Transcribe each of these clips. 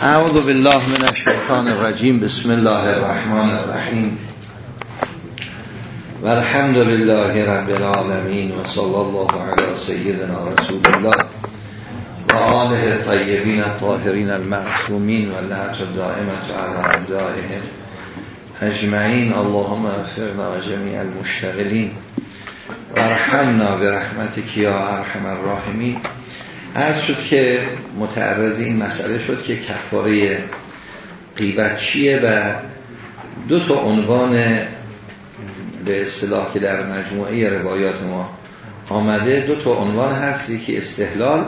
اعوذ بالله من الشیطان الرجیم. بسم الله الرحمن الرحیم. و الحمد لله رب العالمین و صلی الله علی سیدنا رسول الله و آله طیبین الطاهرین المعصومین و لعنت دائمت علی اعدائهم اجمعین. اللهم افرنا و جمیع المشتغلین. و رحمنا برحمتک یا ارحم الراحمین. عرض شد که متعرض این مسئله شد که کفاره قیبت چیه و دو تا عنوان به اصطلاح که در مجموعه روایات ما آمده دو تا عنوان هست یکی استحلال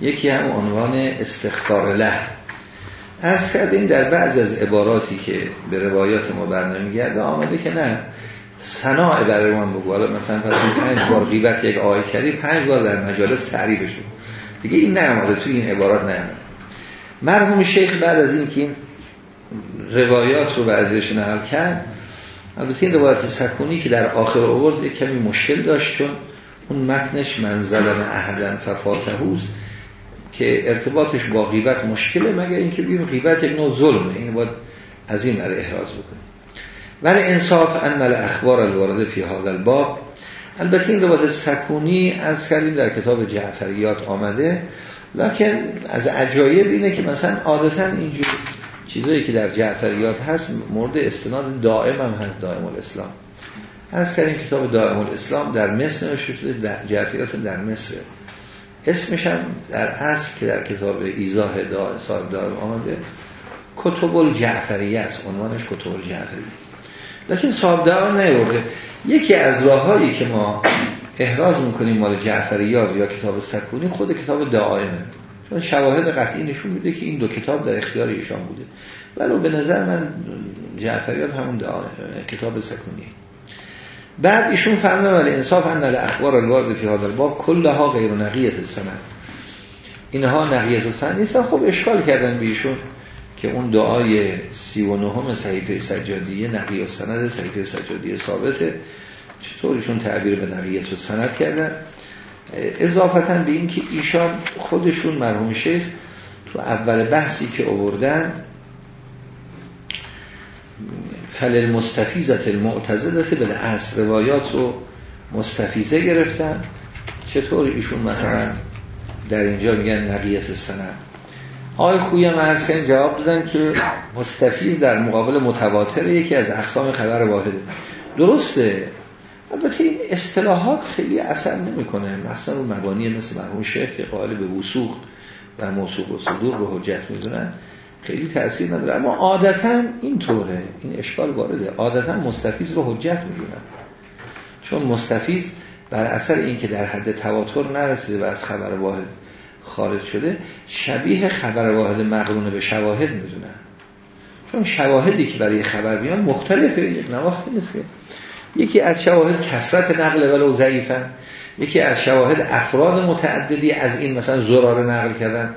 یکی هم عنوان استخفار له. از کردیم در بعض از عباراتی که به روایات ما برنمیگرده آمده که نه صناع برای من بگو. مثلا پس پنج بار قیبت یک آقای کردی پنج بار در مجالس تعریفشون دیگه این نماده توی این عبارات نماده مرحوم شیخ بعد از این که این روایات رو ازش نقل کرد البته این روایت سکونی که در آخر آورد کمی مشکل داشت چون اون متنش منزلن اهدن ففاتهوز که ارتباطش با غیبت مشکله مگر اینکه بگیم غیبت یک نوع ظلمه. این باید از این احراز بکنیم. ولی انصاف ان الاخبار الوارده فی هذا الباب البته این روایت سکونی از کردیم در کتاب جعفریات آمده لکن از عجایب اینه که مثلا عادتا اینجور چیزایی که در جعفریات هست مورد استناد دائم هم هست دائم الاسلام. از کردیم کتاب دائم الاسلام در مصر شده در جعفریات در مصر. اسمش هم در اصل که در کتاب ایزاه دا صاحب دائم آمده کتب الجعفریه است عنوانش کتب الجعفریه. لیکن صاحب دائم نیورده. یکی از راههایی که ما احراز می‌کنیم مال جعفریات یا کتاب سکونی خود کتاب دائمه چون شواهد قطعی نشون میده که این دو کتاب در اختیار ایشان بوده. ولی به نظر من جعفریات همون کتاب سکونی بعد ایشون فرمه ولی انصاف ان اخبار الوارد فی هذا الباب کلها غیر نقیت السند. اینها نقیت السند نیستن. خب اشکال کردن به ایشون. که اون دعای سی و نهم صحیفه سجادیه نقی و سند صحیفه سجادیه ثابته. چطورشون تعبیر به نقیت و سند کردن؟ اضافتا به این که ایشان خودشون مرحوم شیخ تو اول بحثی که آوردن فل المستفیزت المعتزدت به اصل روایات رو مستفیزه گرفتن. چطور ایشون مثلا در اینجا میگن نقیت سند؟ آقای خوی هم جواب دادن که مستفیز در مقابل متواتر یکی از اقسام خبر واحده. درسته. البته این اصطلاحات خیلی اثر نمی‌کنه. مثلا اون مبانی مثل مرحوم شیخ که قائل به وسوق و موسوق و صدور رو حجت می‌دونن خیلی تاثیر نداره. اما عادتا این طوره این اشکال وارده. عادتا مستفیز رو حجت می‌دونن. چون مستفیز بر اثر این که در حد تواتر نرسیده و از خبر واحد خارج شده شبیه خبر واحد مقرون به شواهد می‌دونن چون شواهدی که برای خبر بیان مختلفه یک نواختی نیست یکی از شواهد کسرت نقل ولو ضعیفن یکی از شواهد افراد متعددی از این مثلا زراره نقل کردن.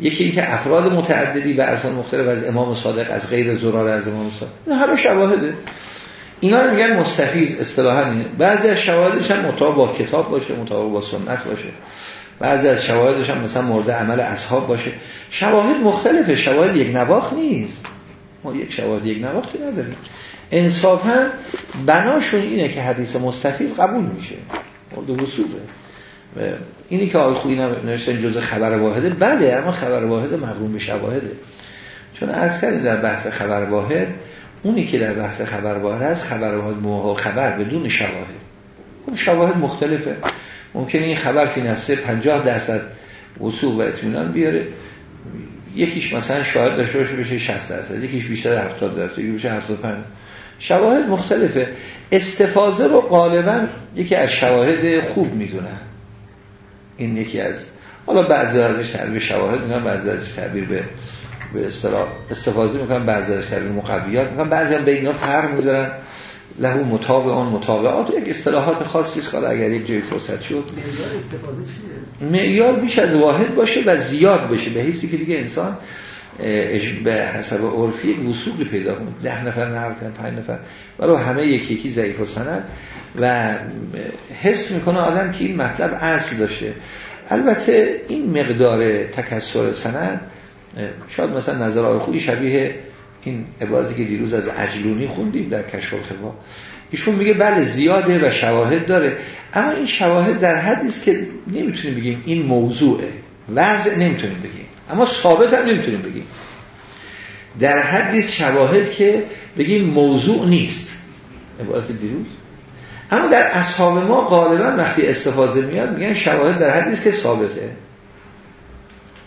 یکی اینکه افراد متعددی به اصلا مختلف از امام صادق از غیر زراره از امام صادق. این همه شواهده. اینا رو میگن مستفیز اصطلاحا بعضی از شواهدش هم مطابق با کتاب باشه مطابق با سنت باشه. بعضی از شواهدش هم مثلا مورد عمل اصحاب باشه. شواهد مختلفه. شواهد یک نواخت نیست. ما یک شواهد یک نواختی نداریم. انصافا بناشون اینه که حدیث مستفیض قبول میشه. مورد وصوله. اینی که آقای خویی نوشتن جز خبر واحده. بله اما خبر واحد مقرون به شواهده. چون از کردیم در بحث خبر واحد اونی که در بحث خبر واحد هست خبر واحد موها خبر بدون شواهد. اون شواهد مختلفه. ممکنه این خبر فی نفسه 50 درصد وصول و اطمینان بیاره. یکیش مثلا شاهد داشته باشه بشه 60 درصد یکیش بیشتر 70 درصد یکیش بشه 75 شواهد مختلفه. استفاضه رو غالبا یکی از شواهد خوب می‌دونن این یکی از حالا بعضی ازش تعبیر شواهد میگن بعضی ازش تعبیر به به اصطلاح استفاده می‌کنن بعضی ازش تعبیر مقویات می‌کنن بعضی هم به اینا فرق می‌ذارن. لهو مطابق آن مطابقات یک اصطلاحات خاصی است. حالا اگر یک جای فرصت شد. معیار بیش از واحد باشه و زیاد بشه. به حیثی که دیگه انسان به حسب عرفی وصول پیدا کنه. ده نفر نقل کنه پنج نفر. برای همه یکی یکی ضعیف و سند و حس می‌کنه آدم که این مطلب اصل داشته. البته این مقدار تکسر سند شاید مثلا نظر آقای خویی شبیه این عبارتی که دیروز از عجلونی خوندیم در کشف الخفا ایشون میگه بله زیاده و شواهد داره اما این شواهد در حدی است که نمی‌تونیم بگیم این موضوعه وضع نمی‌تونیم بگیم اما ثابت هم نمی‌تونیم بگیم. در حدی شواهد که بگیم موضوع نیست. عبارت دیروز. اما در اصحاب ما غالبا وقتی استفاده میاد میگن شواهد در حدی که ثابته.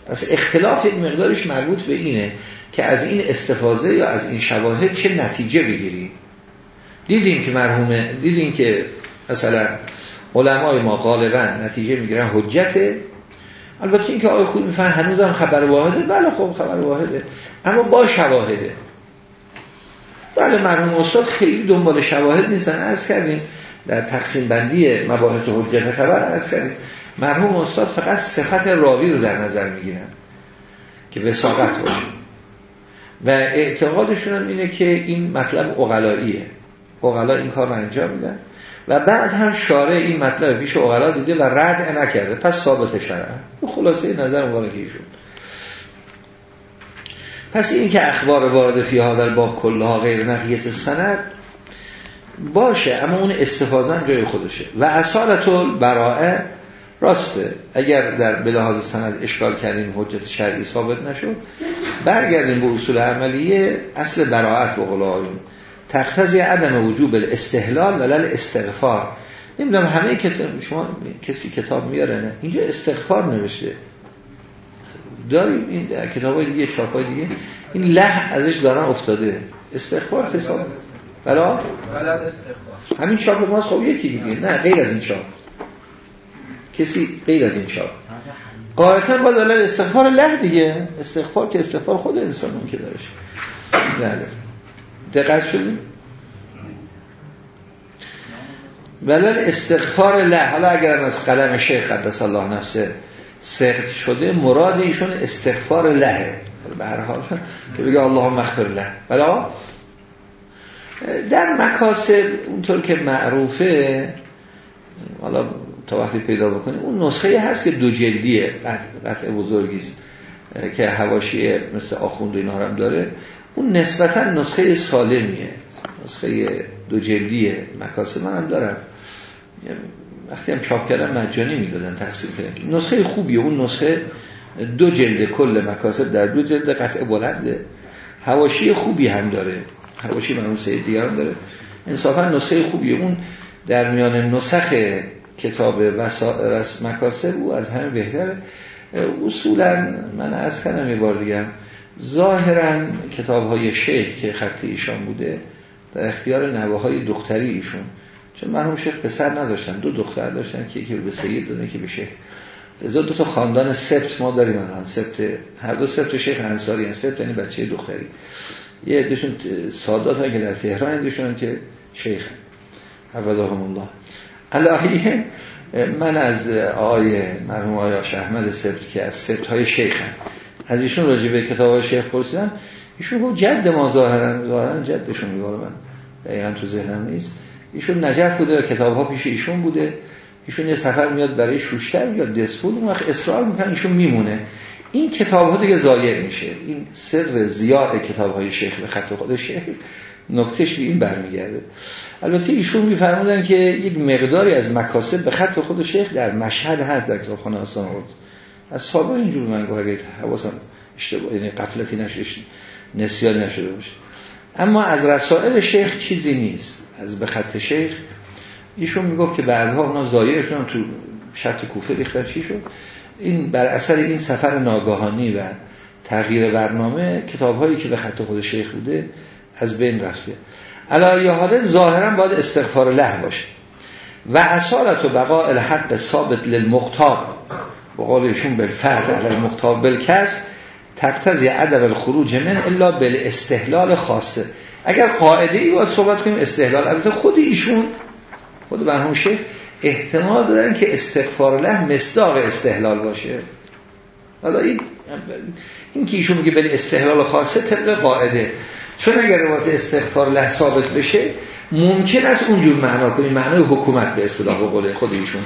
پس اختلاف یک مقدارش مربوط به اینه. که از این استفاده یا از این شواهد چه نتیجه بگیریم؟ دیدیم که مرحومه دیدیم که مثلا علمای ما غالبا نتیجه می‌گیرن حجته البته اینکه آقای خود می‌فهمن هنوزم خبر واحده. بله خب خبر واحده. اما با شواهده. بله مرحوم استاد خیلی دنبال شواهد نیستن. از کردیم در تقسیم بندی مباحث حجت خبر از کردیم. مرحوم استاد فقط صفت راوی رو در نظر می‌گیرن که وساقت باشه. و اعتقادشون هم اینه که این مطلب اقلاییه اقلا این کار انجام میدن. و بعد هم شارع این مطلب پیش اقلا دیده و رد نکرده. پس ثابت شرع. خلاصه نظر مبارکی شد پس این که اخبار وارد فی در باب کلها غیر نقیت سند باشه اما اون استفاده جای خودشه. و اصالت براعه راسته. اگر در بلحاظ سند اشکال کردیم حجت شرعی ثابت نشد برگردیم به اصول عملیه اصل براعت و قلعایون تقتضی عدم وجوب الاستحلال ولل استغفار نمی‌دونم همه کتاب شما کسی کتاب میاره نه؟ اینجا استغفار نوشته. داریم این کتاب های دیگه چاپ های دیگه. این له ازش دارن افتاده. استغفار حساب. بلا همین چاپ ماست. خب یکی دیگه. نه غیر از این چاپ. کسی غیر از این چاپ قاعدتا با دلال استغفار له دیگه. استغفار که استغفار خود انسان که دارش بله. دقت شدیم؟ ولن استغفار له. حالا اگر از قلم شیخ قدس الله نفسه سخت شده مراد ایشون استغفار له به هر حال که بگه اللهم اغفر له. بلا در مکاسب اونطور که معروفه حالا تا وقتی پیدا بکنیم اون نسخه هست که دو جلدیه قطع بزرگیست که هواشیه مثل آخوند و اینا هم داره. اون نسبتا نسخه سالمیه. نسخه دو جلدیه. مکاسب من هم دارم. وقتی هم چاپ کردن مجانی می‌دادن تقسیم کردن. نسخه خوبیه. اون نسخه دو جلد کل مکاسب در دو جلد قطع بلنده. هواشی خوبی هم داره. هواشی من اون سید دیگران داره. انصافا نسخه خوبیه. اون در میان نسخ کتاب وس... مکاسب او از همه بهتره. اصولا من از کنم یه بار دیگه ظاهرا کتاب های شیخ که خط ایشان بوده در اختیار نوه های دختری ایشون. چون مرحوم شیخ پسر نداشتن دو دختر داشتن که یکی به سید دونه که به شیخ. ازا دو تا خاندان سبت ما داریم الان. سبت هر دو سبت شیخ انصاری هست سبت یعنی بچه دختری. یه دوشون سادات که در تهران دوشون که شیخ. حفظهم الله. الهیه من از آقای مرحوم آقای احمد سبت که از سبت های شیخ هم. از ایشون راجع به کتاب شیخ پرسیدم ایشون گفت جد ما ظاهرا ظاهرا جدشون میگه من دقیقا تو ذهنم نیست. ایشون نجف بوده و کتاب ها پیش ایشون بوده. ایشون یه سفر میاد برای شوشتر یا دسپول اون وقت اصرار می‌کنن ایشون میمونه. این کتاب ها دیگه ضایع میشه. این سر زیاد کتاب های شیخ به خط خود شیخ نکتهش به این برمیگرده. البته ایشون میفرمودن که یک مقداری از مکاسب به خط خود شیخ در مشهد هست در کتابخانه آستان آورد. از سابق اینجور من گفت اگه حواسم اشتباه یعنی قفلتی نشده نسیان نشده باشه. اما از رسائل شیخ چیزی نیست. از به خط شیخ ایشون می‌گفت که بعدها اونا زایرشون تو شرط کوفه ریختن. چی شد؟ این بر اثر این سفر ناگاهانی و تغییر برنامه کتاب هایی که به خط خود شیخ بوده از بین رفته. علایه حاله ظاهرا باید استغفار له باشه. و اصالت و بقاء الحق ثابت للمختار. به قولشون بالفرد علی المختار بالکس تقتضی عدم الخروج من الا بالاستحلال خاصه. اگر قاعده ای باید صحبت کنیم استحلال. البته خود ایشون خود برهم شیخ احتمال دارن که استغفار له مصداق استحلال باشه. حالا این این که ایشون میگه بلی استحلال خاصه طبق قاعده. چون اگر روایت استغفار له ثابت بشه ممکن است اونجور معنا کنیم معنای حکومت به اصطلاح قول خود ایشون.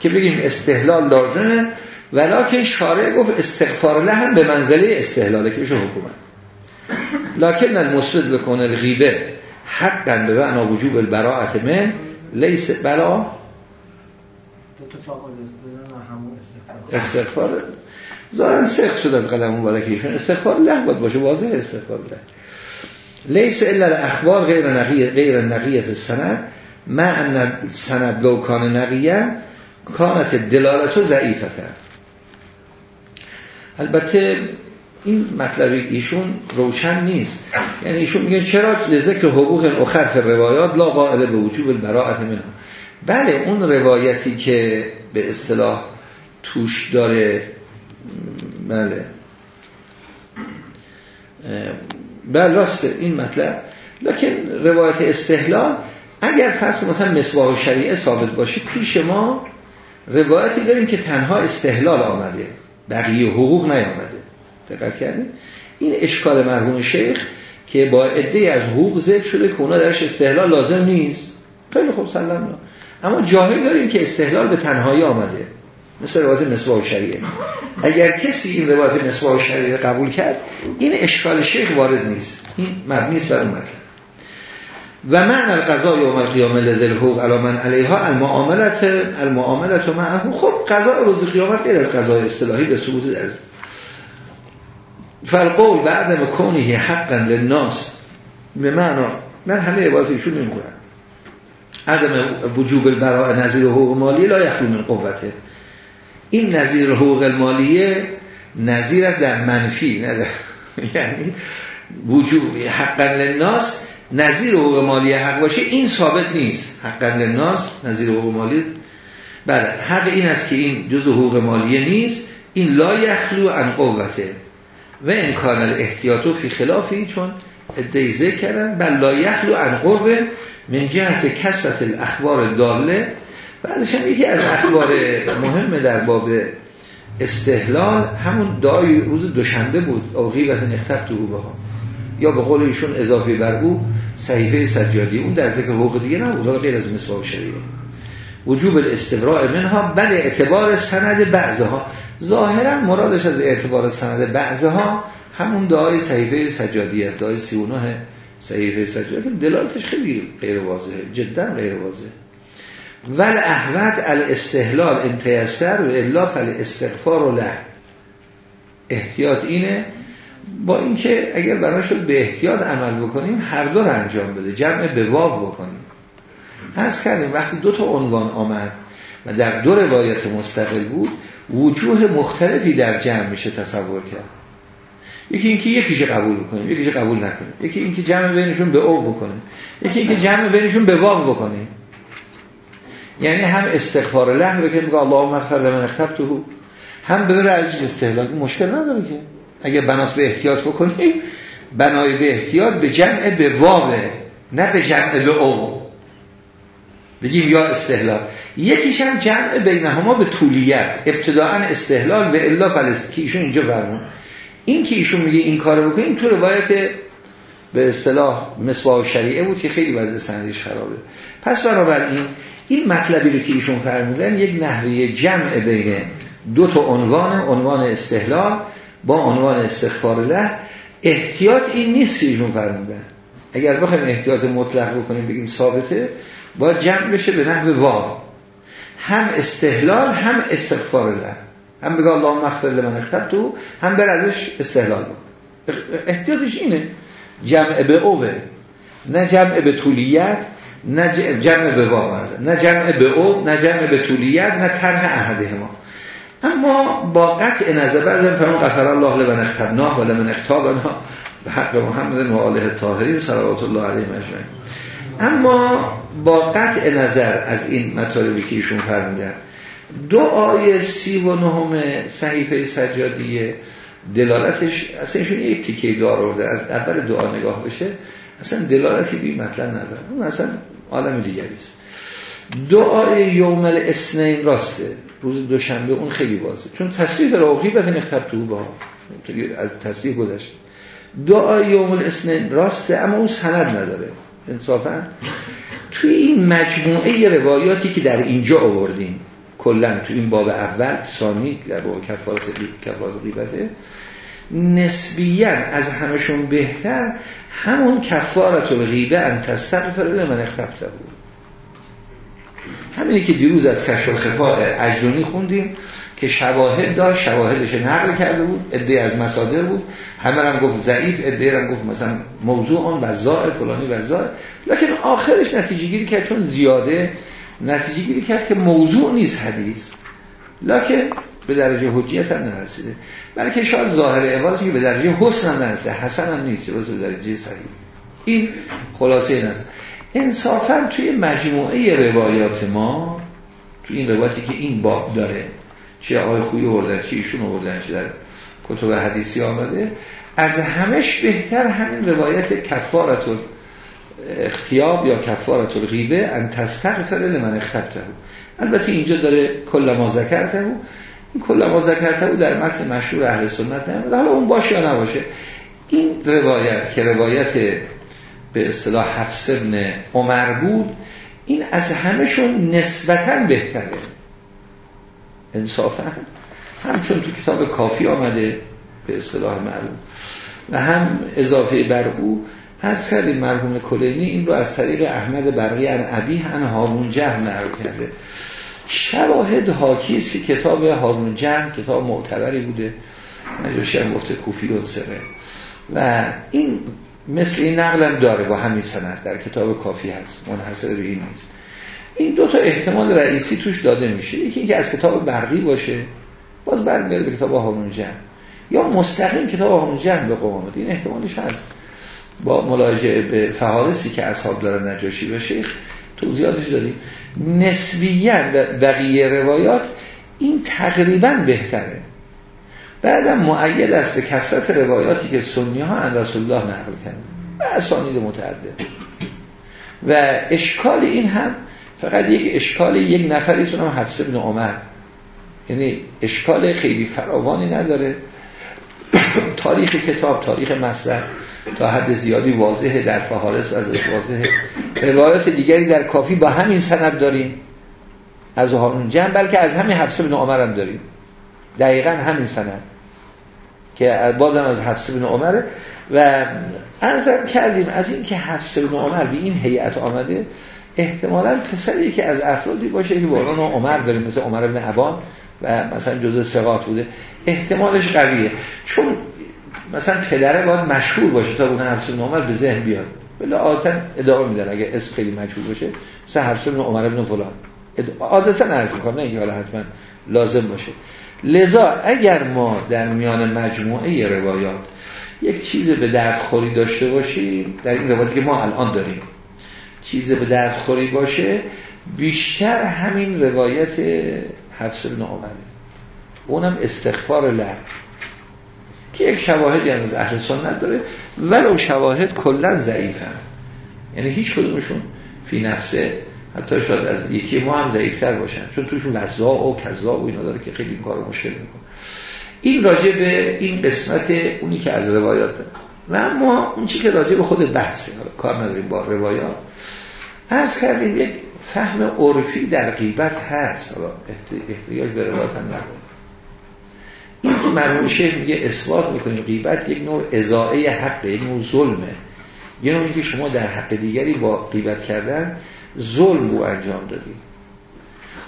که بگیم استحلال لازمه ولیکن شارع گفت استغفار له هم به منزله استحلاله که بشه حکومت. لکن المثبت بکنه الغیبه حقا به معنا وجوب البراعت من لیس بلا استغفار. ظاهرا سخت شد از قلم مبارکیشون استغفار له باید باشه واضح استغفار له. لیس الا الاخبار غیر نقیه غیر نقیت سند ما ان سند لو کان نقیه کانت دلالت ضعیفه البته این مطلب ایشون روشن نیست. یعنی ایشون میگن چرا لذکر حقوق اخر روایات لا قائل به وجوب البراءت منها. بله اون روایتی که به اصطلاح توش داره بله. بله راسته این مطلب. لکن روایت استحلال اگر فرض مثلا مصباح شریعه ثابت باشه پیش ما روایتی داریم که تنها استحلال آمده بقیه حقوق نیامده. دقت کردیم این اشکال مرحوم شیخ که با عده از حقوق ذکر شده که اونا درش استحلال لازم نیست. خیلی خوب سلام. اما جاهل داریم که استحلال به تنهایی آمده. مثل روایت مصباح شریعه. اگر کسی این روایت مصباح شریعه قبول کرد این اشکال شیخ وارد نیست. این مبنی است بر مطلب. و معنی القضا یوم القیامه لذل حقوق علی من علیها المعاملت المعاملت معه. خب قضا روز قیامت غیر از قضای اصطلاحی به ثبوت در فالقول بعد مکونه حقا للناس. به معنا من همه عبارت ایشون نمی‌کنم عدم وجوب البراء نظیر حقوق مالی لا یخلو من قوته. این نظیر حقوق المالیه نظیر از در منفی نه یعنی وجوب حقا للناس نظیر حقوق مالی حق باشه این ثابت نیست. حقا للناس نظیر حقوق مالی بله حق این است که این جز حقوق مالیه نیست. این لا یخلو عن قوته. و امکان الاحتیاطو فی خلافی چون ادهی ذکر کردن. بل لا یخلو عن قوه من جهت کسرت الاخبار داله بعدش یکی از اخبار مهم در باب استحلال همون دعای روز دوشنبه بود او غیبت نختب تو ها یا به قول ایشون اضافه بر او صحیفه سجادی. اون در ذکر حقوق دیگه نبود غیر از مصباح شریعه. وجوب الاستبراء منها بل اعتبار سند بعضها. ظاهرا مرادش از اعتبار سند بعضها همون دعای صحیفه سجادی است. دعای 39 صحیفه سجادی. دلالتش خیلی غیر واضحه جدا غیر واضحه. ول احوت الاستحلال انتیسر و الا فل استغفار له. احتیاط اینه با اینکه اگر برای شد به احتیاط عمل بکنیم هر دو رو انجام بده جمع به واب بکنیم. هست کردیم وقتی دو تا عنوان آمد و در دو روایت مستقل بود وجوه مختلفی در جمع میشه تصور کرد. یکی اینکه یکیش قبول بکنیم یکیش قبول نکنیم. یکی اینکه جمع بینشون به او بکنیم. یکی اینکه جمع بینشون به واو بکنیم. یعنی هم استغفار له که اللهم اغفر لمن اختبته هم به از استهلاک مشکل نداره که. اگه بناس به احتیاط بکنیم بنای به احتیاط به جمع به واوه نه به جمع به او. بگیم یا استحلال. یکیش هم جمع بینهما به طولیت. ابتداعا استحلال به الا فلسطین که ایشون اینجا فرمون این که ایشون میگه این کارو بکنیم تو روایت به اصطلاح مصباح شریعه بود که خیلی وضع سندش خرابه. پس بنابراین این مطلبی رو که ایشون فرمودن یک نحوه جمع بین دو تا عنوان عنوان استحلال با عنوان استغفار له احتیاط این نیست ایشون فرمودن. اگر بخوایم احتیاط مطلق بکنیم بگیم ثابته با جمع بشه به نحو وا. هم استحلال هم استغفار له هم بگه الله مغفر لمن اختب تو هم بر ازش استحلال بکن. احتیاطش اینه. جمع به اوه. نه جمع به طولیت. نه جمع به وا نه جمع به او نه جمع به طولیت نه طرح احده ما اما با قطع نظر بعضی فرمون غفر الله لمن اختبناه و لمن اختابنا. به حق محمد و آله الطاهرین صلوات الله علیه مجمعین اما با قطع نظر از این مطالبی که ایشون فرمودن دو آیه سی و نهم صحیفه سجادیه دلالتش اصلا ایشون یک تیکه دار از اول دعا نگاه بشه. اصلا دلالتی بی مطلب نداره اون اصلا عالم دیگری است. دعای یوم الاسنین راسته. روز دوشنبه اون خیلی بازه چون تصریح راقی و نختب تو با از تصریح گذشته. دعای یوم الاسنین راسته اما اون سند نداره. انصافا. توی این مجموعه روایاتی که در اینجا آوردیم کلا تو این باب اول ثانی در باب کفارت کفارت غیبته نسبیا از همشون بهتر همون کفارت الغیبه ان تستغفر من اختفته بود. همینی که دیروز از کشف الخفا اجرونی خوندیم که شواهد داشت شواهدش نقل کرده بود ادعای از مصادر بود. همه هم گفت ضعیف ادعای هم گفت مثلا موضوع آن وزائر فلانی وزائر لکن آخرش نتیجه گیری کرد چون زیاده نتیجه گیری کرد که موضوع نیست حدیث. لکن به درجه حجیت هم نرسیده. بلکه شاید ظاهر عبارتی که به درجه حسن هم نرسیده حسن هم نیست به درجه صحیح. این خلاصه نظر انصافا توی مجموعه روایات ما توی این روایتی که این باب داره چه آقای خویی بردن چه ایشون بردن چه در کتب حدیثی آمده از همش بهتر همین روایت کفارت اختیاب یا کفارت الغیبه ان تستغفر لمن اختبته البته اینجا داره کل ما ذکرته. این کل ما ذکرته در متن مشهور اهل سنت. نمیده حالا اون باشه یا نباشه. این روایت که روایت به اصطلاح حفظ ابن عمر بود این از همشون نسبتا بهتره. انصافا. همچون تو کتاب کافی آمده به اصطلاح معلوم. و هم اضافه بر او از کردیم مرحوم کلینی این رو از طریق احمد برقی ان عبی ان هارون جهم نقل کرده. شواهد حاکی سی کتاب هارون جهم کتاب معتبری بوده. نجاشی هم گفته کوفی و سره و این مثل این نقلم داره با همین سند در کتاب کافی هست منحصر به این نیست. این دو تا احتمال رئیسی توش داده میشه. یکی اینکه از کتاب برقی باشه باز برمیگرده به کتاب هارون جمع یا مستقیم کتاب هارون جمع به قوامت این احتمالش هست. با ملاجعه به فهارسی که اصحاب دارن نجاشی و شیخ توضیحاتش دادیم. نسبیاً بقیه روایات این تقریبا بهتره. بعدم معید است به کسرت روایاتی که سنی ها ان رسول الله نقل کردن. و اسانید متعدد. و اشکال این هم فقط یک اشکال یک نفریتون هم حفظ ابن عمر. یعنی اشکال خیلی فراوانی نداره. تاریخ کتاب تاریخ مصدر تا حد زیادی واضحه در فهارس از واضحه. روایات دیگری در کافی با همین سند داریم. از هارون جمع بلکه از همین حفظ ابن عمر هم داریم. دقیقا همین سند. که بازم از حفظ ابن عمره. و ارزم کردیم از این که ابن عمر به این هیئت آمده احتمالا پسری که از افرادی باشه که باران عمر داریم مثل عمر ابن عبان و مثلا جزء سقاط بوده احتمالش قویه. چون مثلا پدره باید مشهور باشه تا اون حفظ ابن عمر به ذهن بیاد. بلا عادتا ادامه میدن اگه اسم خیلی مشهور باشه. مثل حفظ ابن عمر ابن فلان. عادتا عرض می‌کنم نه اینکه حالا حتما لازم باشه. لذا اگر ما در میان مجموعه روایات یک چیز به دردخوری داشته باشیم در این روایتی که ما الان داریم چیز به دردخوری باشه بیشتر همین روایت حفظ ابن عمره. اونم استغفار لب که یک شواهدی هم از اهل سنت داره ولو شواهد کلا ضعیفن. یعنی هیچ کدومشون فی نفسه حتی شاید از یکی ما هم ضعیفتر باشن. چون توشون وزا و کذا و اینا داره که خیلی این کار مشکل می‌کنه. این راجع به این قسمت اونی که از روایات داره. و اما اون چی که راجع به خود بحثه کار نداریم با روایات. عرض کردیم یک فهم عرفی در غیبت هست. احتیاج به روایات هم نداره این که مرمون شیخ میگه اثبات می‌کنیم غیبت یک نوع ازائه حق یک نوع ظلمه. یه نوعی که شما در حق دیگری با غیبت کردن ظلم رو انجام دادی.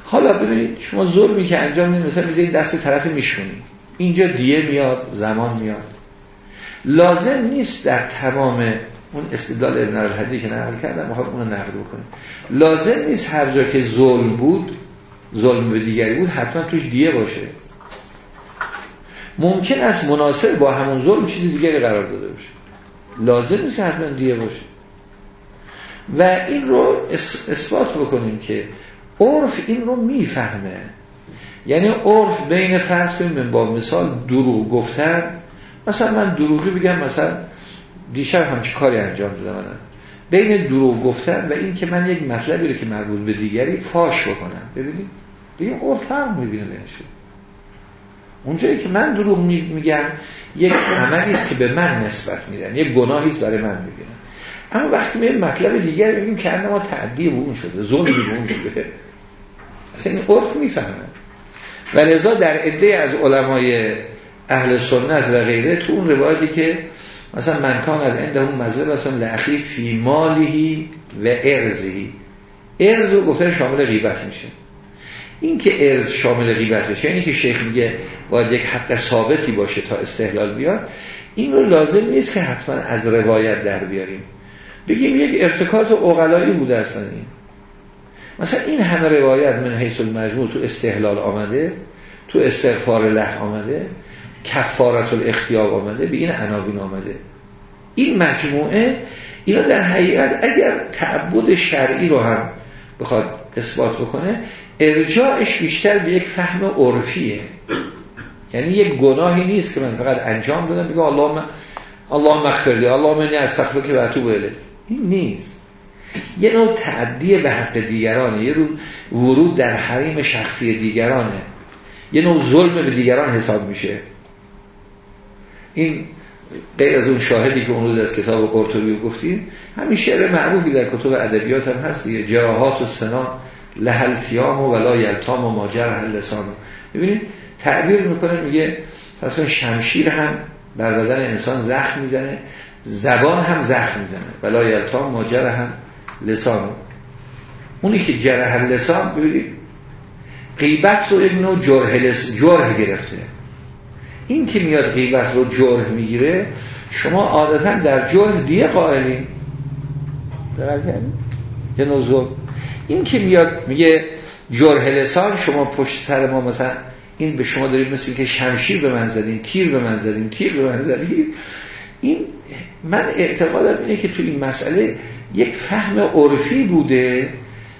حالا ببینید شما ظلمی که انجام دادید مثلا می‌ذارید دست طرف میشونی اینجا دیه میاد زمان میاد. لازم نیست در تمام اون استدلال ابن الحدی که نقل کردم می‌خوام اون نقل بکنیم لازم نیست هر جا که ظلم بود ظلم به دیگری بود حتما توش دیه باشه. ممکن است مناسب با همون ظلم چیزی دیگری قرار داده باشه. لازم نیست که حتما دیه باشه. و این رو اثبات بکنیم که عرف این رو می‌فهمه. یعنی عرف بین فرض کنیم با مثال دروغ گفتن مثلا من دروغی بگم مثلا دیشب همچه کاری انجام دادم من بین دروغ گفتن و این که من یک مطلبی رو که مربوط به دیگری فاش بکنم. ببینید؟ بگیم عرف فرق می‌بینه بینش اونجایی که من دروغ میگم یک عملی است که به من نسبت میدن. یک گناهی است برای من می‌بینن اما وقتی می مطلب دیگر میگیم که ما تعدی به اون شده ظلمی به اون شده. اصلا این عرف می‌فهمن و لذا در عده از علمای اهل سنت و غیره تو اون روایتی که مثلا منکان از انده اون مذهبتون لعخی فی مالیهی و ارزی ارز رو گفته شامل غیبت میشه. این که ارز شامل غیبت بشه یعنی که شیخ میگه باید یک حق ثابتی باشه تا استحلال بیاد این رو لازم نیست که حتما از روایت در بیاریم. بگیم یک ارتکات اقلایی بوده اصلا این. مثلا این همه روایت من حیث المجموع تو استحلال آمده تو استغفار له آمده کفارت الاختیاب آمده به این عناوین آمده. این مجموعه اینا در حقیقت اگر تعبد شرعی رو هم بخواد اثبات بکنه ارجاعش بیشتر به یک فهم عرفیه. یعنی یک گناهی نیست که من فقط انجام بدم بگم الله من الله مغفر الله منی از که بتو بله این نیست. یه نوع تعدیه به حق دیگرانه یه رو ورود در حریم شخصی دیگرانه. یه نوع ظلم به دیگران حساب میشه. این غیر از اون شاهدی که اون روز از کتاب قرطبی گفتیم همین شعر معروفی در کتب ادبیات هم هست دیگه. جراحات و سنا لحلتیام و ولا یلتام و ماجر لسان. ببینید تعبیر می‌کنه میگه پس شمشیر هم بر بدن انسان زخم می‌زنه زبان هم زخم می‌زنه. ولا یلتام ماجر هم لسان. اونی که جرح لسان ببینید قیبت رو یک نوع جرح, جرح گرفته. این که میاد غیبت رو جرح می‌گیره شما عادتا در جرح دیه قائلین یه نوزور. این که میاد میگه جرح لسان شما پشت سر ما مثلا این به شما دارید مثل که شمشیر به من زدین تیر به من زدین تیر به من زدین. این من اعتقادم اینه که تو این مسئله یک فهم عرفی بوده.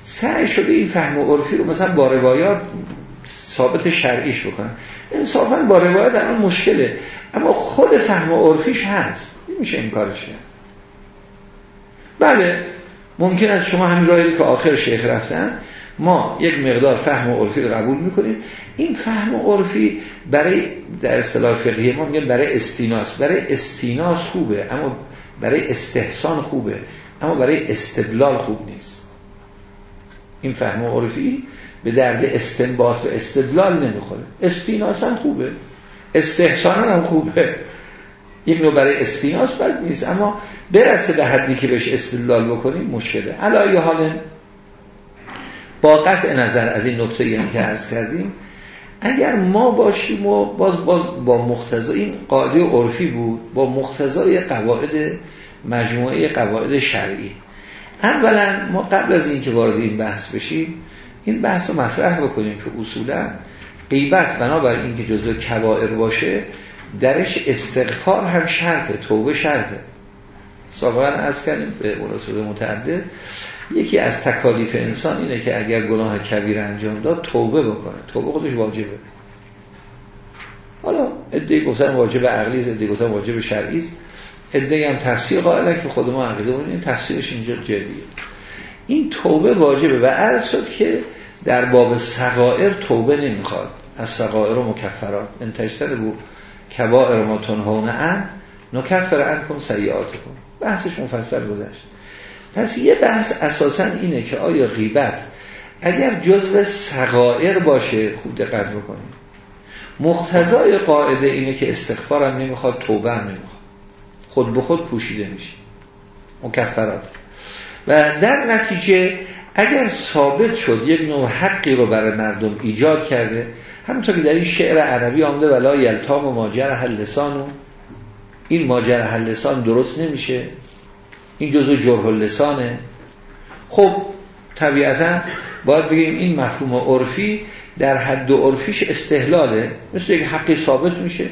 سعی شده این فهم عرفی رو مثلا با روایات ثابت شرعیش بکنن. انصافا با روایت الان مشکله. اما خود فهم عرفیش هست. میشه این کارش بله ممکن است شما همین راهی که آخر شیخ رفتن ما یک مقدار فهم عرفی رو قبول می‌کنیم. این فهم عرفی برای در اصطلاح فقهی ما میگه برای استیناس. برای استیناس خوبه اما برای استحسان خوبه. اما برای استدلال خوب نیست. این فهم عرفی به درد استنباط و استدلال نمی‌خوره. استیناس هم خوبه. استحسان هم خوبه. یک نوع برای استیناس بد نیست. اما برسه به حدی که بهش استدلال بکنیم مشکله. علایه حال با قطع نظر از این نکته هم که عرض کردیم اگر ما باشیم و باز باز با مختزا این قاعده عرفی بود با مختزای قواعد مجموعه قواعد شرعی. اولا ما قبل از اینکه وارد این بحث بشیم این بحث رو مطرح بکنیم که اصولا غیبت بنابر اینکه جزء کبائر باشه درش استغفار هم شرطه توبه شرطه. سابقا از کردیم به مناسبه متعدد یکی از تکالیف انسان اینه که اگر گناه کبیر انجام داد توبه بکنه. توبه خودش واجبه. حالا ادعی گفتن واجب عقلی ادعی گفتن واجب شرعی است. ادعی هم تفسیر قائلن که خود ما عقیده این تفسیرش اینجا جدیه. این توبه واجبه و عرض شد که در باب سقائر توبه نمی‌خواد. از سقائر و مکفرات. انتشتر بود کبائر ما تنهونه ان نکفر ان کن سیعات کن بحثش مفصل گذشت. پس یه بحث اساسا اینه که آیا غیبت اگر جزء سقائر باشه خوب دقت بکنید مقتضای قاعده اینه که استغفارم نمی‌خواد توبه هم نمی‌خواد. خود به خود پوشیده میشه. مکفرات. و در نتیجه اگر ثابت شد یک نوع حقی رو برای مردم ایجاد کرده همونطور که در این شعر عربی آمده ولا یلتام و ماجر حل لسان این ماجر حل لسان درست نمیشه. این جزو جرح لسانه خب طبیعتا باید بگیم این مفهوم عرفی در حد عرفیش استحلاله. مثل یک حقی ثابت میشه.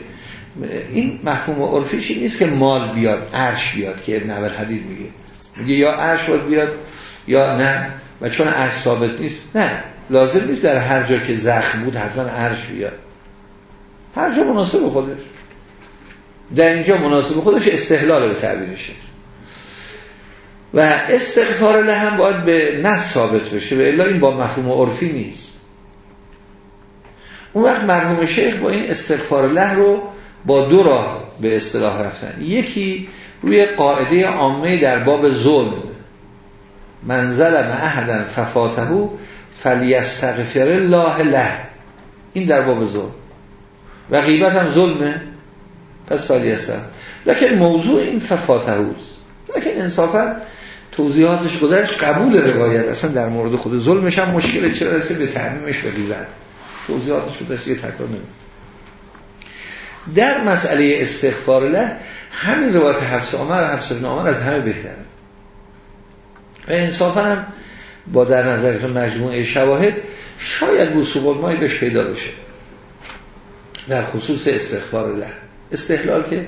این مفهوم عرفیش نیست که مال بیاد عرش بیاد که ابن اول حدید میگه. میگه یا عرش بیاد یا نه. و چون عرش ثابت نیست نه. لازم نیست در هر جا که زخم بود حتما عرش بیاد. هر جا مناسب خودش. در اینجا مناسب خودش استحلال به تعبیرشه و استغفار له هم باید به نه ثابت بشه. و الا این با مفهوم عرفی نیست. اون وقت مرحوم شیخ با این استغفار له رو با دو راه به اصطلاح رفتن. یکی روی قاعده عامه در باب ظلم. من ظلم احدا ففاتهو فلیستغفر الله له. این در باب ظلم. و غیبت هم ظلمه. پس فلیستغفر. لکن موضوع این ففاتهوز لکن انصافا توضیحاتش گذشت قبول روایت. اصلا در مورد خود ظلمش هم مشکل چه رسه به تعمیمش و غیبت؟ توضیحاتش گذشت یه تکرار در مسئله استغفار له همین روایت حفظ عمر و حفظ ابن از همه بهتره. و انصافا هم با در نظر مجموعه شواهد شاید بوسوب مایی بهش پیدا بشه. در خصوص استغفار له استحلال که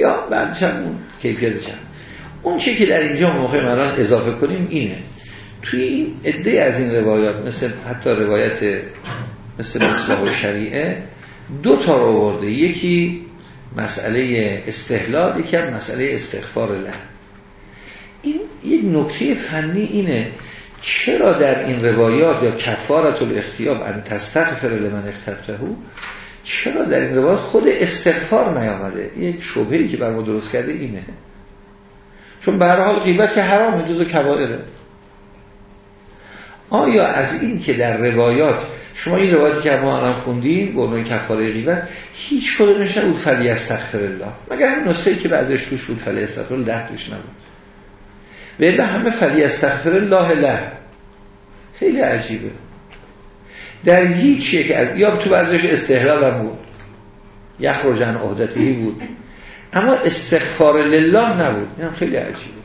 یا بعدش هم اون کیفیتش هم. اون چی که در اینجا موقع مران اضافه کنیم اینه. توی این عده از این روایات مثل حتی روایت مثل مصلاح و شریعه دو تا رو آورده. یکی مسئله استحلال یکی هم مسئله استغفار له این یک نکته فنی اینه. چرا در این روایات یا کفارت الاختیاب ان تستغفر لمن اخترته؟ چرا در این روایات خود استغفار نیامده؟ یک شبهی که بر ما درست کرده اینه. چون به هر حال غیبت که حرام جزو کبائره. آیا از این که در روایات شما این روایتی که ما الان خوندیم به کفاره غیبت هیچ کدومش نبود فلی استغفر الله؟ مگر همین نسخه که بعضیش توش بود فلی استغفر الله ده توش نبود. به همه فلی استغفر الله له. خیلی عجیبه. در هیچ یک از یا تو بعضیش استحلال هم بود. یخرجن عهدتی بود. اما استغفار لله نبود. این خیلی عجیبه.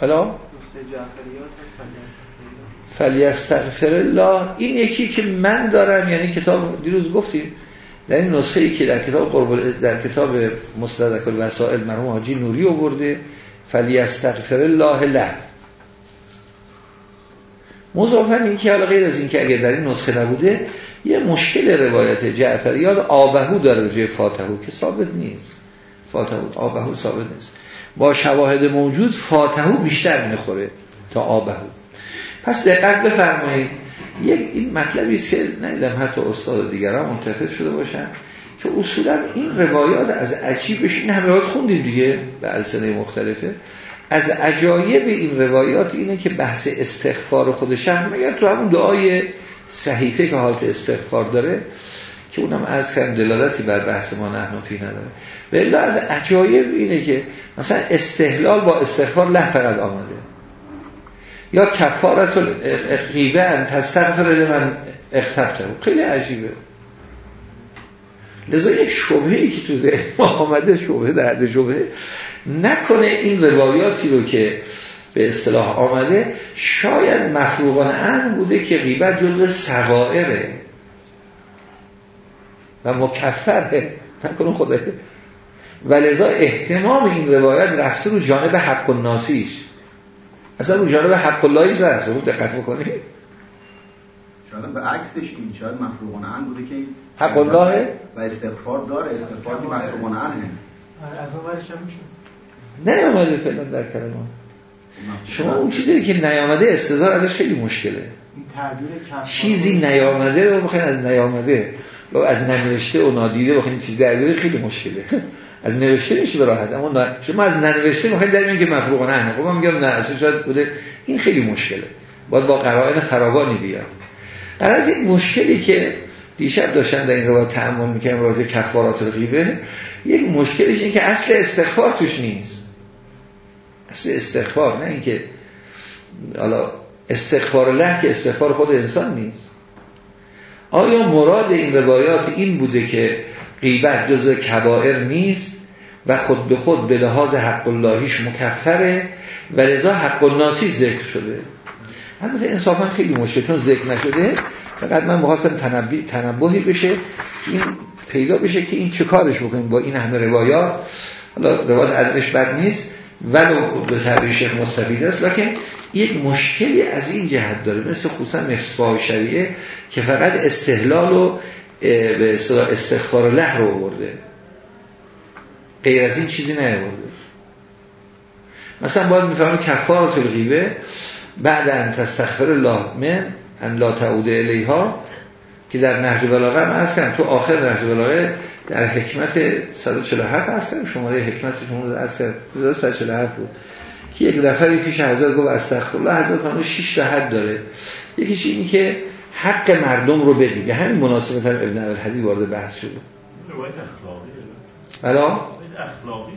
حالا فلیستغفر الله. این یکی که من دارم یعنی کتاب دیروز گفتیم در این نسخه ای که در کتاب قرب در کتاب مستدرک الوسائل مرحوم حاجی نوری آورده فلیستغفر الله له. مضافن این که غیر از این که اگر در این نسخه نبوده یه مشکل روایت جعفریات آبهو داره جای فاتحو که ثابت نیست. فاتحو آبهو ثابت نیست. با شواهد موجود فاتحو بیشتر می‌خوره تا آبهو. پس دقت بفرمایید. یک این مطلبی است که ندیدم حتی استاد دیگران منتفض شده باشن. که اصولا این روایات از عجیبش این همه روایات خوندید دیگه به السنه مختلفه. از عجایب این روایات اینه که بحث استغفار خودش هم مگر تو همون دعای صحیفه که حالت استغفار داره که اونم از کردم دلالتی بر بحث ما نحنفی نداره. و از عجایب اینه که مثلا استحلال با استغفار له فقط آمده. یا کفارت غیبه ان تستغفر لمن اختبته خیلی عجیبه. لذا یک شبهه که تو ذهن ما آمده شبهه در حد نکنه این روایاتی رو که به اصطلاح آمده شاید مفروغان ان بوده که غیبت جزء سوائره. و مکفره. نکنه خوده و لذا احتمام این روایت رفته رو جانب حق و ناسیش اصلا رو جانب حق اللهی رفته بود دقت بکنید. شاید به عکسش این شاید مفروغان ان بوده که حق الله. و استغفار داره استغفار که مفروغان انه از اون ورش هم میشه نیامده فعلا در کلمات شما اون چیزی که نیامده استظهار ازش خیلی مشکله. چیزی نیامده رو بخواین از نیامده و از ننوشته و نادیده بخواین چیز در خیلی مشکله. از نوشته میشه به راحت. اما نا... شما از ننوشته می‌خواین در که مفروغ نه خب من میگم نه اصلا شاید بوده. این خیلی مشکله. باید با قرائن خرابانی بیاد. از این مشکلی که دیشب داشتن در این روایت تعامل می‌کنم روایت کفارات غیبه یک مشکلش اینه که اصل استغفار توش نیست. اصل استغفار نه اینکه حالا استغفار له که استغفار خود انسان نیست. آیا مراد این روایات این بوده که غیبت جز کبائر نیست و خود به خود به لحاظ حق اللهیش مکفره و لذا حق الناسی ذکر شده؟ البته انصافا خیلی مشکل. چون ذکر نشده فقط من می‌خواستم تنبی تنبهی بشه این پیدا بشه که این چه کارش بکنیم با این همه روایات. حالا روایت ازش بد نیست ولو به تعبیر شیخ مستفید است. لکن یک مشکلی از این جهت داره مثل خصوصا مفصاح شریعه که فقط استحلال و به استغفار له رو برده غیر از این چیزی نیورده مثلا باید می‌فهمیم کفارات الغیبه بعد ان تستغفر الله من ان لا تعود الیها که در نهج بلاغه هم از کنم تو آخر نهج بلاغه در حکمت 147 هستن شماره حکمت شما از کرد 147 بود. که یک نفری پیش حضرت گفت استغفرالله حضرت فرمود 6 تا حد داره. یکیش اینی که حق مردم رو بدی. به همین مناسبت هم ابن الحدید وارد بحث شده روایت اخلاقیه. بلا اخلاقی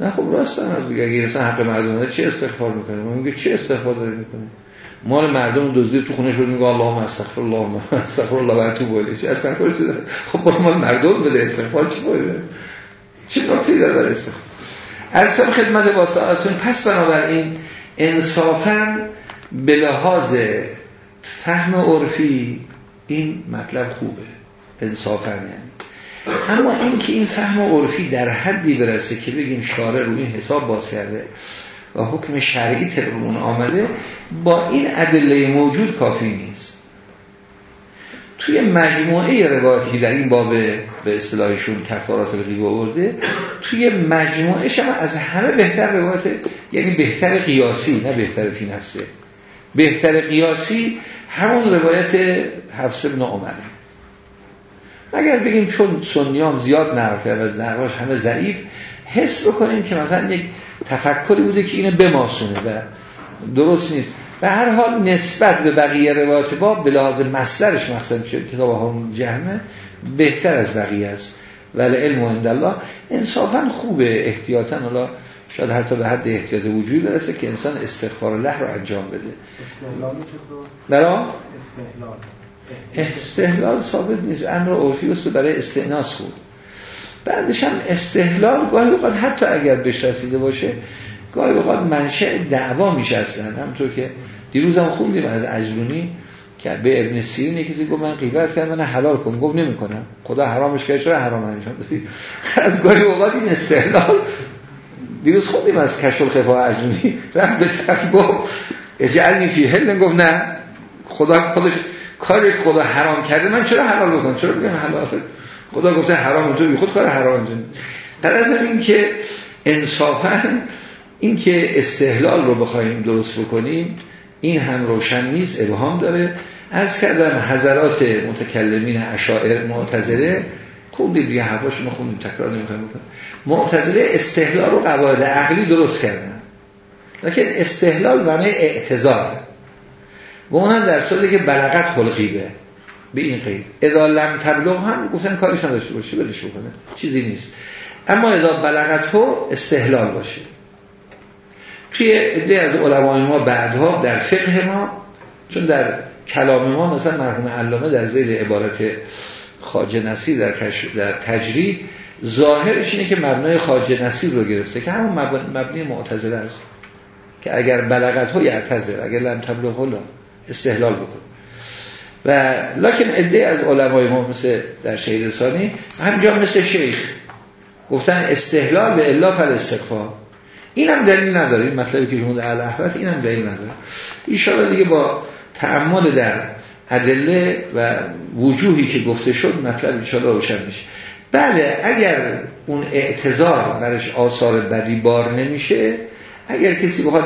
نه خب راست هم دیگه اگه اصلا حق مردم چه استغفار می‌کنه؟ ما میگه چه استغفار داره می‌کنه؟ مال مردم دزدی تو خونه شد میگه اللهم استغفر الله استغفر الله و اتوب الیه. چه استغفار چه داره خب مال مردم بده استغفار چی باید چه نکته داره برای استغفار؟ ارسال خدمت واسعاتون پس بنابراین انصافا به لحاظ فهم عرفی این مطلب خوبه. انصافا یعنی. اما اینکه این فهم عرفی در حدی برسه که بگیم شارع رو این حساب باز کرده و حکم شرعی طبق اون آمده با این ادله موجود کافی نیست. توی مجموعه روایتی که در این باب به اصطلاحشون کفارات الغیبه آورده توی مجموعه شما از همه بهتر روایت یعنی بهتر قیاسی نه بهتر فی نفسه. بهتر قیاسی همون روایت حفظ ابن عمره اگر بگیم چون سنیام زیاد نقل کرد و نقلاش همه ضعیف حس بکنیم که مثلا یک تفکری بوده که اینو بماسونه و درست نیست. به هر حال نسبت به بقیه روایت باب به لحاظ مصدرش مقصد میشه. کتاب همون جهمه بهتر از بقیه است. ولی علم عند الله انصافا خوبه احتیاطا. حالا شاید حتی به حد احتیاط وجودی برسه که انسان استغفار الله رو انجام بده؟ برای استهلال ثابت نیست. امر و برای استعناس خوب بعدش هم استهلال گاهی اوقات حتی اگر بهش رسیده باشه گاهی اوقات منشأ دعوا میشه اصلا همونطور که دیروز هم خوندیم از اجرونی که به ابن سیرین کسی گفت من غیبت کردم من حلال کن. گفت نمی‌کنم. خدا حرامش کرد. چرا حرام انجام از گاهی اوقات این استهلال دیروز خوندیم از کشف الخفا اجرونی رفت به گفت اجعلنی فی حل. گفت نه. خدا خودش کاری خدا حرام کرده من چرا حلال بکنم؟ چرا بگم حلال خدا گفته حرام تو بی خود کار حرام انجام در از این که انصافا این که استحلال رو بخوایم درست بکنیم این هم روشن نیست ابهام داره. از کردم حضرات متکلمین اشاعر معتزله خوندیم دیگه حرفاشون رو خوندیم تکرار نمی‌خوایم بکنم معتزله استحلال رو قواعد عقلی درست کردن. لیکن استحلال معنی اعتزار و اونم در صورتی که بلغت خلقیبه به این قید. اذا لم تبلغ هم گفتن کارش نداشته باشه بلش بکنه؟ چیزی نیست. اما اذا بلغت تو استحلال باشه. توی عده از علمای ما بعدها در فقه ما چون در کلام ما مثلا مرحوم علامه در زیر عبارت خاجه نصیر در, در تجرید ظاهرش اینه که مبنای خاجه نصیر رو گرفته که همون مبنی معتزله است. که اگر بلغت ها یعتذر. اگر لم تبلغ لا. استحلال بکن و لکن عده از علمای ما مثل در شهید ثانی همجا مثل شیخ گفتن استحلال به الا فل استغفار. این دلیل نداره این مطلبی که شما در این هم دلیل نداره. ایشالا دیگه با تعمل در ادله و وجوهی که گفته شد مطلب ایشالا روشن میشه. بله اگر اون اعتظار برش آثار بدی بار نمیشه اگر کسی بخواد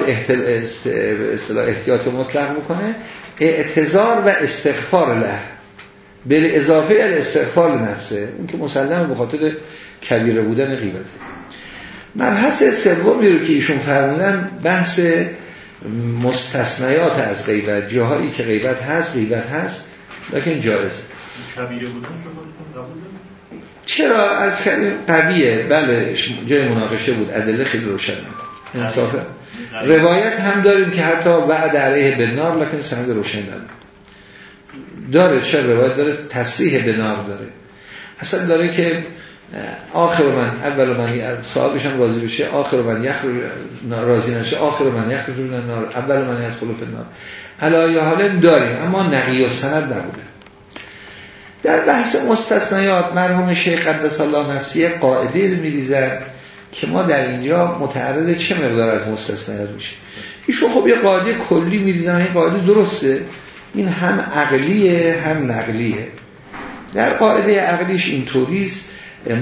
اصطلاح احتیاط مطلق می‌کنه اعتظار و استغفار له. به اضافه الاستغفار نفسه اون که مسلم به خاطر کبیره بودن غیبت. مبحث سومی رو که ایشون فرمودن بحث مستثنیات از غیبت جاهایی که غیبت هست غیبت هست لیکن جایز. کبیره بودن شما چرا؟ از قویه. بله جای مناقشه بود. ادله خیلی روشن انصافه. روایت هم داریم که حتی بعد علیه به نار لکن سند روشن نداره. داره چه روایت داره تصریح به نار داره. اصلا داره که آخر من اول من صاحبش هم راضی بشه. آخر من یخ راضی نشه. آخر من یخ نار اول من یدخل فی النار علایه حالا داریم اما نقی و سند نبوده. در بحث مستثنیات مرحوم شیخ قدس الله نفسی قاعده میریزد. که ما در اینجا متعرض چه مقدار از مستثنیات میشه. ایشون خب یه قاعده کلی میریزن این قاعده درسته. این هم عقلیه هم نقلیه. در قاعده عقلیش اینطوریست.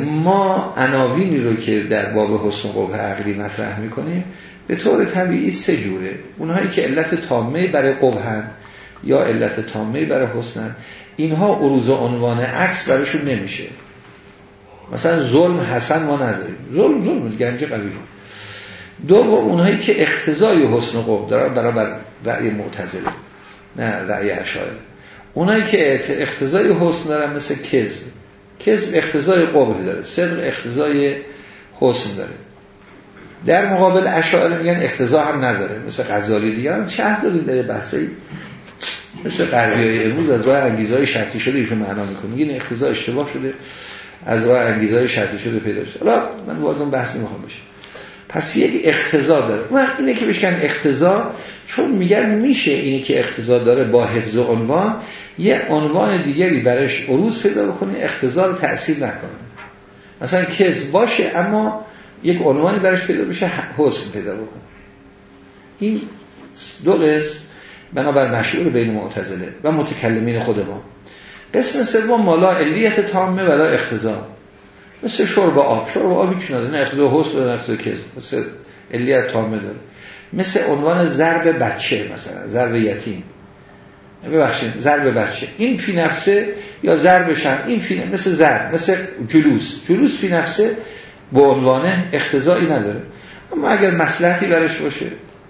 ما عناوینی رو که در باب حسن قبه عقلی مطرح می‌کنیم به طور طبیعی سه جوره. اونهایی که علت تامه برای قبهن یا علت تامه برای حسن اینها عروض عنوان عکس برایشون نمیشه. مثلا ظلم حسن ما نداریم. ظلم ظلم گنج قوی. دوم اونهایی که اختزای حسن و قبح دارن برای رأی معتزله نه رأی اشاعره. اونایی که اختزای حسن دارن مثل کذب. کذب اختزای قبح داره صدق اختزای حسن داره. در مقابل اشاعره میگن اختزا هم نداره مثل غزالی دیگه شهر داریم در بحثایی مثل قربی های امروز از راه انگیزه های شرطی شده ایشون معنا می‌کنه. میگن اختزا اشتباه شده. از راه انگیزه های شرطی شده پیدا شده حالا من باز اون بحث نمی‌خوام بشه. پس یک اختزا داره. و اینه که بشکن اختزا چون میگن میشه اینه که اختزا داره با حفظ عنوان یه عنوان دیگری برش عروض پیدا بکنه اختزا رو تأثیر نکنه. مثلا کذب باشه اما یک عنوانی برش پیدا بشه حسن پیدا بکنه. این دو قسم بنابر مشهور بین معتزله و متکلمین خود ما قسم سوم مالا علیت تامه ولا اختزا مثل شرب آب. شرب آبی چی نداره. نه اقتضا حسن نه کذب. مثل علیت تامه داره. مثل عنوان ضرب بچه مثلا ضرب یتیم. ببخشید ضرب بچه. این فی نفسه یا ضرب شن این فی مثل ضرب مثل جلوس. جلوس فی نفسه به عنوان اختزایی نداره. اما اگر مصلحتی برش باشه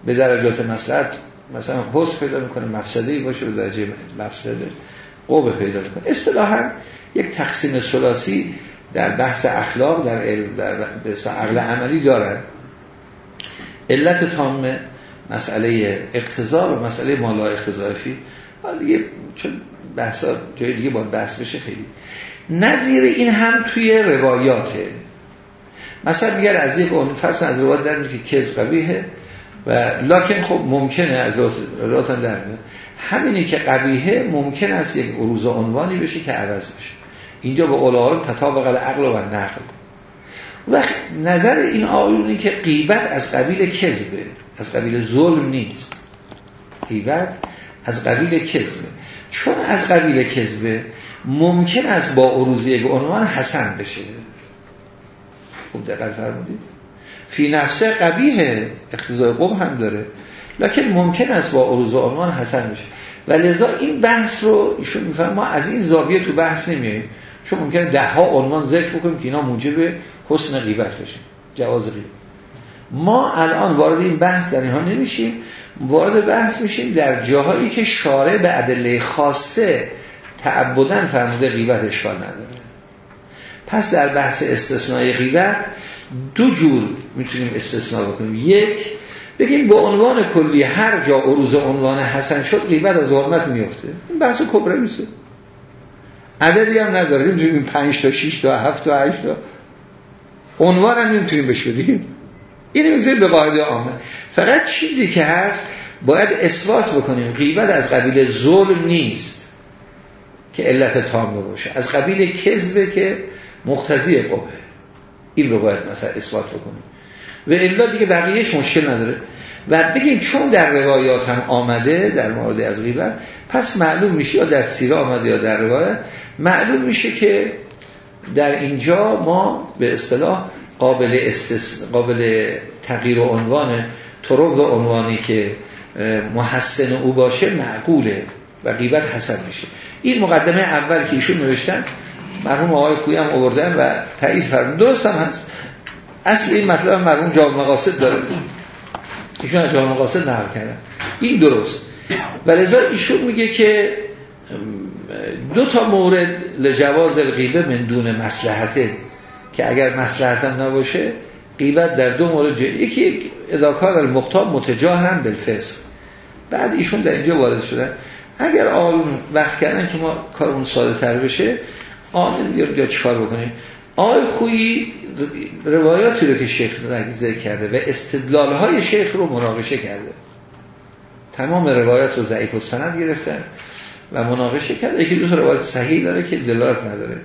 به درجات مصلحت مثلا حس پیدا می‌کنه مفسدی باشه به درجه مفسده. قوه پیدا می‌کنه. اصطلاحا یک تقسیم سلاسی در بحث اخلاق در علم در عقل عملی دارن. علت تام مسئله اقتضا و مسئله مالا اقتضافی دیگه چون بحثا جای دیگه باید بحث بشه خیلی. نظیر این هم توی روایاته مثلا میگه از یک اون فصل از روایات در که کذب قبیه و لکن خب ممکنه از روایات در همینی که قبیه ممکن است یک عروض عنوانی بشه که عوض بشه. اینجا به اولار تطابق عقل و نقل و نظر این آیونی که قیبت از قبیل کذبه. از قبیل ظلم نیست. قیبت از قبیل کذبه. چون از قبیل کذبه ممکن است با عروض یک عنوان حسن بشه. خوب دقت فرمودید. فی نفسه قبیه اختزای قوم هم داره. لکن ممکن است با عروض عنوان حسن بشه. و لذا این بحث رو ایشون میفهم ما از این زاویه تو بحث نمیاییم چون ممکنه ده ها عنوان ذکر بکنیم که اینا موجب حسن غیبت بشه جواز غیبت ما الان وارد این بحث در اینها نمیشیم. وارد بحث میشیم در جاهایی که شارع به ادله خاصه تعبدن فرموده غیبت اشکال نداره. پس در بحث استثنای غیبت دو جور می‌تونیم استثناء بکنیم. یک بگیم به عنوان کلی هر جا عروض عنوان حسن شد غیبت از حرمت میفته این بحث کبره میشه عددی هم نداره. نمی‌تونیم 5 تا 6 تا 7 تا 8 تا. عنوان هم نمی‌تونیم بهش بدیم. اینو می‌گذاریم به قاعده عامه. فقط چیزی که هست باید اثبات بکنیم. غیبت از قبیل ظلم نیست که علت تام باشه. از قبیل کذبه که مقتضی قبه. این رو باید مثلا اثبات بکنیم. و الا دیگه بقیهش مشکل نداره. و بگیم چون در روایات هم آمده در مورد از غیبت پس معلوم میشه یا در سیره آمده یا در روایت معلوم میشه که در اینجا ما به اصطلاح قابل استس... قابل تغییر و عنوان طرق و عنوانی که محسن او باشه معقوله و غیبت حسن میشه. این مقدمه اول که ایشون نوشتن مرحوم آقای هم آوردن و تایید فرمودن. درست هم هست. اصل این مطلب مرحوم جامع مقاصد داره. ایشون جامع مقاصد نقل کردن. این درست. و لذا ایشون میگه که دو تا مورد لجواز الغیبه من دون مسلحته که اگر مسلحت هم نباشه غیبت در دو مورد جه. یکی اداکار المختاب متجاهرن بالفسق. بعد ایشون در اینجا وارد شدن. اگر آقایون وقت کردن که ما کارمون ساده تر بشه آن یا چیکار بکنیم؟ آقای خویی روایاتی رو که شیخ ذکر کرده و استدلال های شیخ رو مناقشه کرده. تمام روایات رو ضعیف و سند گرفتن و مناقشه کرده. یکی دو تا روایت صحیح داره که دلالت نداره.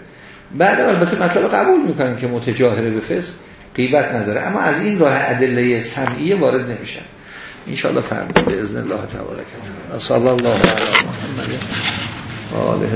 بعد البته مطلب قبول می‌کنن که متجاهره به فسق غیبت نداره. اما از این راه ادله سمعیه وارد نمیشن. ان شاء الله فهمید باذن الله تبارک و تعالی الله علی محمد و آله